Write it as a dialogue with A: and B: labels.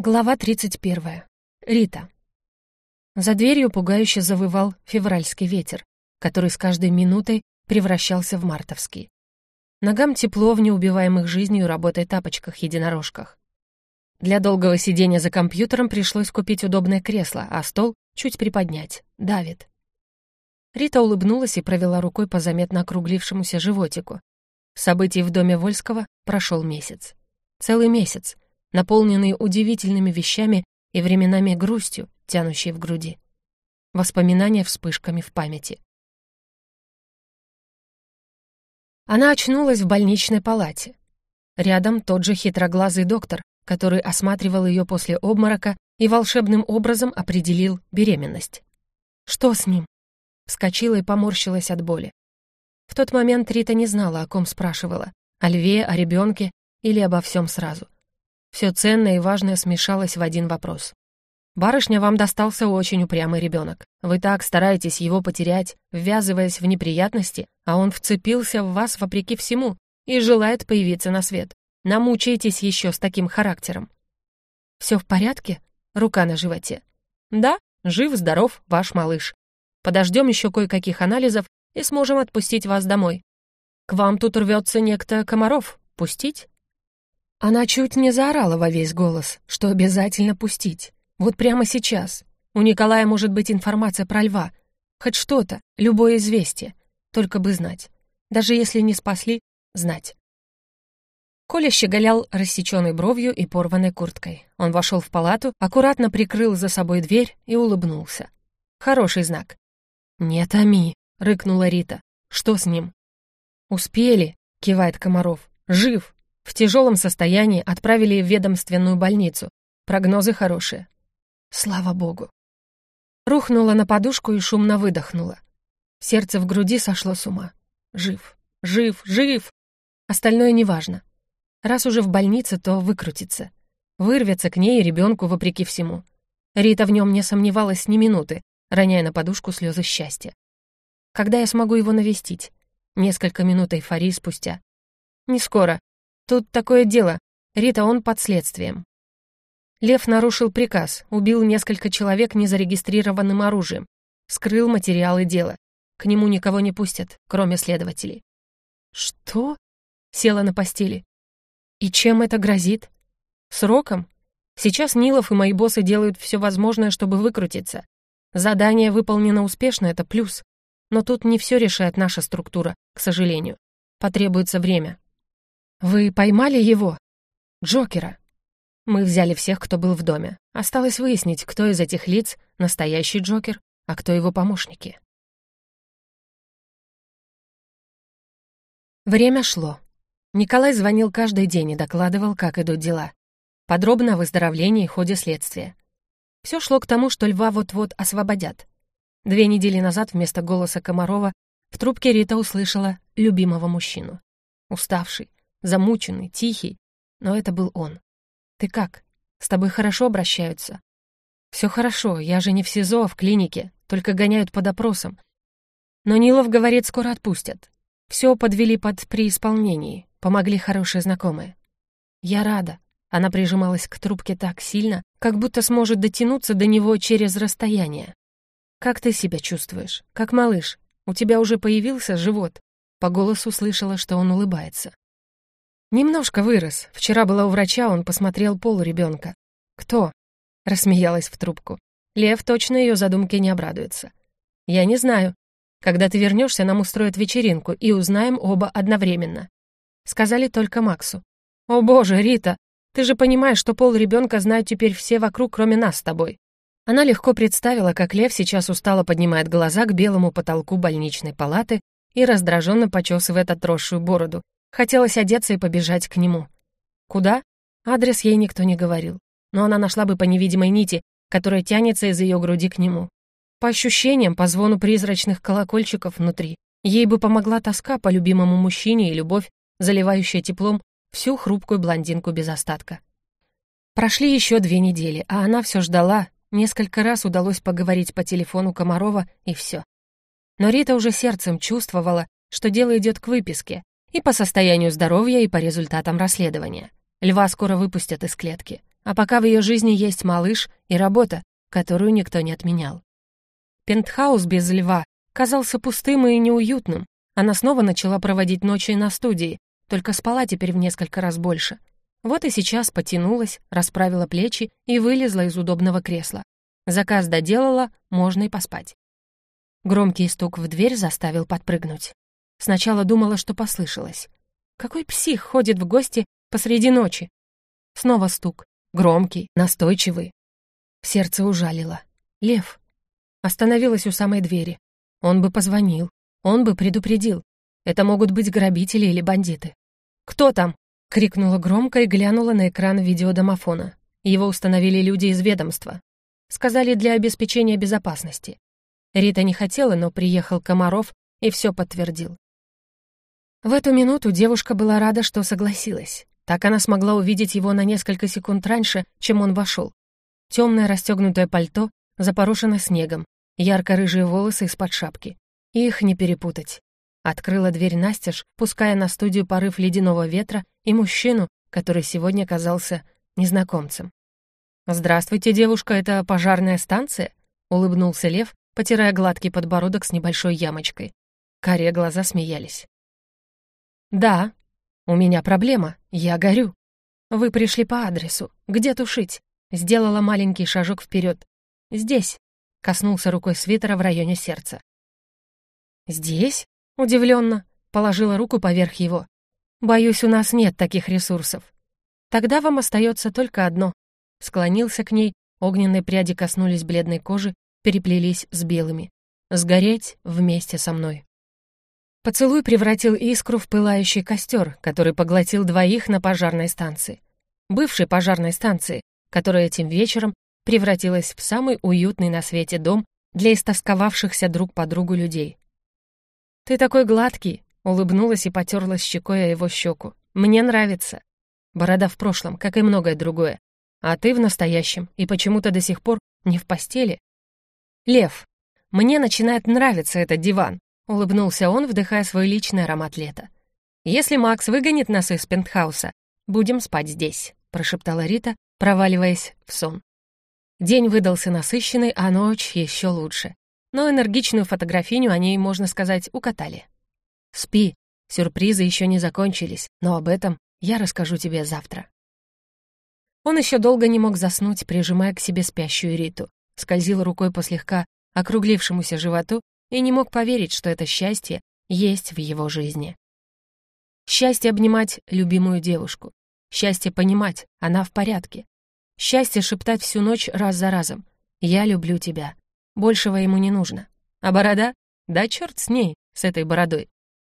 A: Глава 31. Рита. За дверью пугающе завывал февральский ветер, который с каждой минутой превращался в мартовский. Ногам тепло в неубиваемых жизнью работой тапочках-единорожках. Для долгого сидения за компьютером пришлось купить удобное кресло, а стол чуть приподнять. Давит. Рита улыбнулась и провела рукой по заметно округлившемуся животику. Событий в доме Вольского прошел месяц. Целый месяц — наполненный удивительными вещами и временами грустью, тянущей в груди. Воспоминания вспышками в памяти. Она очнулась в больничной палате. Рядом тот же хитроглазый доктор, который осматривал ее после обморока и волшебным образом определил беременность. «Что с ним?» Вскочила и поморщилась от боли. В тот момент Рита не знала, о ком спрашивала. О льве, о ребенке или обо всем сразу. Все ценное и важное смешалось в один вопрос. «Барышня, вам достался очень упрямый ребенок. Вы так стараетесь его потерять, ввязываясь в неприятности, а он вцепился в вас вопреки всему и желает появиться на свет. Намучаетесь еще с таким характером». «Все в порядке?» Рука на животе. «Да, жив-здоров ваш малыш. Подождем еще кое-каких анализов и сможем отпустить вас домой. К вам тут рвется некто Комаров. Пустить?» Она чуть не заорала во весь голос, что обязательно пустить. Вот прямо сейчас. У Николая может быть информация про льва. Хоть что-то, любое известие. Только бы знать. Даже если не спасли, знать. Коля щеголял рассеченной бровью и порванной курткой. Он вошел в палату, аккуратно прикрыл за собой дверь и улыбнулся. Хороший знак. «Нет, Ами», — рыкнула Рита. «Что с ним?» «Успели», — кивает Комаров. «Жив, в тяжелом состоянии отправили в ведомственную больницу. Прогнозы хорошие. Слава богу. Рухнула на подушку и шумно выдохнула. Сердце в груди сошло с ума. Жив, жив, жив. Остальное неважно. Раз уже в больнице, то выкрутится. Вырвется к ней и ребенку вопреки всему. Рита в нем не сомневалась ни минуты, роняя на подушку слезы счастья. Когда я смогу его навестить? Несколько минут эйфории спустя. Не скоро, Тут такое дело. Рита, он под следствием. Лев нарушил приказ, убил несколько человек незарегистрированным оружием, скрыл материалы дела. К нему никого не пустят, кроме следователей. Что? Села на постели. И чем это грозит? Сроком? Сейчас Нилов и мои боссы делают все возможное, чтобы выкрутиться. Задание выполнено успешно, это плюс. Но тут не все решает наша структура, к сожалению. Потребуется время, «Вы поймали его?» «Джокера». Мы взяли всех, кто был в доме. Осталось выяснить, кто из этих лиц настоящий Джокер, а кто его помощники. Время шло. Николай звонил каждый день и докладывал, как идут дела. Подробно о выздоровлении и ходе следствия. Все шло к тому, что льва вот-вот освободят. Две недели назад вместо голоса Комарова в трубке Рита услышала любимого мужчину. Уставший, замученный, тихий, но это был он. «Ты как? С тобой хорошо обращаются?» «Все хорошо, я же не в СИЗО, а в клинике, только гоняют по допросам. Но Нилов говорит, скоро отпустят. Все подвели под преисполнении, помогли хорошие знакомые. Я рада». Она прижималась к трубке так сильно, как будто сможет дотянуться до него через расстояние. «Как ты себя чувствуешь? Как малыш? У тебя уже появился живот?» По голосу слышала, что он улыбается. «Немножко вырос. Вчера была у врача, он посмотрел пол ребенка. «Кто?» — рассмеялась в трубку. «Лев точно ее задумке не обрадуется». «Я не знаю. Когда ты вернешься, нам устроят вечеринку и узнаем оба одновременно». Сказали только Максу. «О боже, Рита, ты же понимаешь, что пол ребенка знают теперь все вокруг, кроме нас с тобой». Она легко представила, как Лев сейчас устало поднимает глаза к белому потолку больничной палаты и раздраженно почесывает отросшую бороду, Хотелось одеться и побежать к нему. Куда? Адрес ей никто не говорил. Но она нашла бы по невидимой нити, которая тянется из ее груди к нему. По ощущениям, по звону призрачных колокольчиков внутри, ей бы помогла тоска по любимому мужчине и любовь, заливающая теплом всю хрупкую блондинку без остатка. Прошли еще две недели, а она все ждала. Несколько раз удалось поговорить по телефону Комарова, и все. Но Рита уже сердцем чувствовала, что дело идет к выписке, и по состоянию здоровья, и по результатам расследования. Льва скоро выпустят из клетки. а пока в ее жизни есть малыш и работа, которую никто не отменял. Пентхаус без льва казался пустым и неуютным. Она снова начала проводить ночи на студии, только спала теперь в несколько раз больше. Вот и сейчас потянулась, расправила плечи и вылезла из удобного кресла. Заказ доделала, можно и поспать. Громкий стук в дверь заставил подпрыгнуть. Сначала думала, что послышалось. Какой псих ходит в гости посреди ночи? Снова стук. Громкий, настойчивый. Сердце ужалило. Лев. Остановилась у самой двери. Он бы позвонил. Он бы предупредил. Это могут быть грабители или бандиты. «Кто там?» — крикнула громко и глянула на экран видеодомофона. Его установили люди из ведомства. Сказали для обеспечения безопасности. Рита не хотела, но приехал Комаров и все подтвердил. В эту минуту девушка была рада, что согласилась. Так она смогла увидеть его на несколько секунд раньше, чем он вошел. Темное расстегнутое пальто запорошено снегом, ярко-рыжие волосы из-под шапки. Их не перепутать. Открыла дверь настежь, пуская на студию порыв ледяного ветра и мужчину, который сегодня казался незнакомцем. «Здравствуйте, девушка, это пожарная станция?» — улыбнулся Лев, потирая гладкий подбородок с небольшой ямочкой. Карие глаза смеялись. «Да, у меня проблема, я горю. Вы пришли по адресу. Где тушить?» Сделала маленький шажок вперед. «Здесь», — коснулся рукой свитера в районе сердца. «Здесь?» — удивленно, положила руку поверх его. «Боюсь, у нас нет таких ресурсов. Тогда вам остается только одно». Склонился к ней, огненные пряди коснулись бледной кожи, переплелись с белыми. «Сгореть вместе со мной». Поцелуй превратил искру в пылающий костер, который поглотил двоих на пожарной станции. Бывшей пожарной станции, которая этим вечером превратилась в самый уютный на свете дом для истосковавшихся друг по другу людей. «Ты такой гладкий!» — улыбнулась и потерлась щекой о его щеку. «Мне нравится!» Борода в прошлом, как и многое другое. А ты в настоящем, и почему-то до сих пор не в постели. «Лев, мне начинает нравиться этот диван. Улыбнулся он, вдыхая свой личный аромат лета. «Если Макс выгонит нас из пентхауса, будем спать здесь», прошептала Рита, проваливаясь в сон. День выдался насыщенный, а ночь еще лучше. Но энергичную фотографиню они, можно сказать, укатали. «Спи, сюрпризы еще не закончились, но об этом я расскажу тебе завтра». Он еще долго не мог заснуть, прижимая к себе спящую Риту. Скользил рукой по слегка округлившемуся животу и не мог поверить, что это счастье есть в его жизни. Счастье обнимать любимую девушку. Счастье понимать, она в порядке. Счастье шептать всю ночь раз за разом. «Я люблю тебя». Большего ему не нужно. А борода? Да черт с ней, с этой бородой.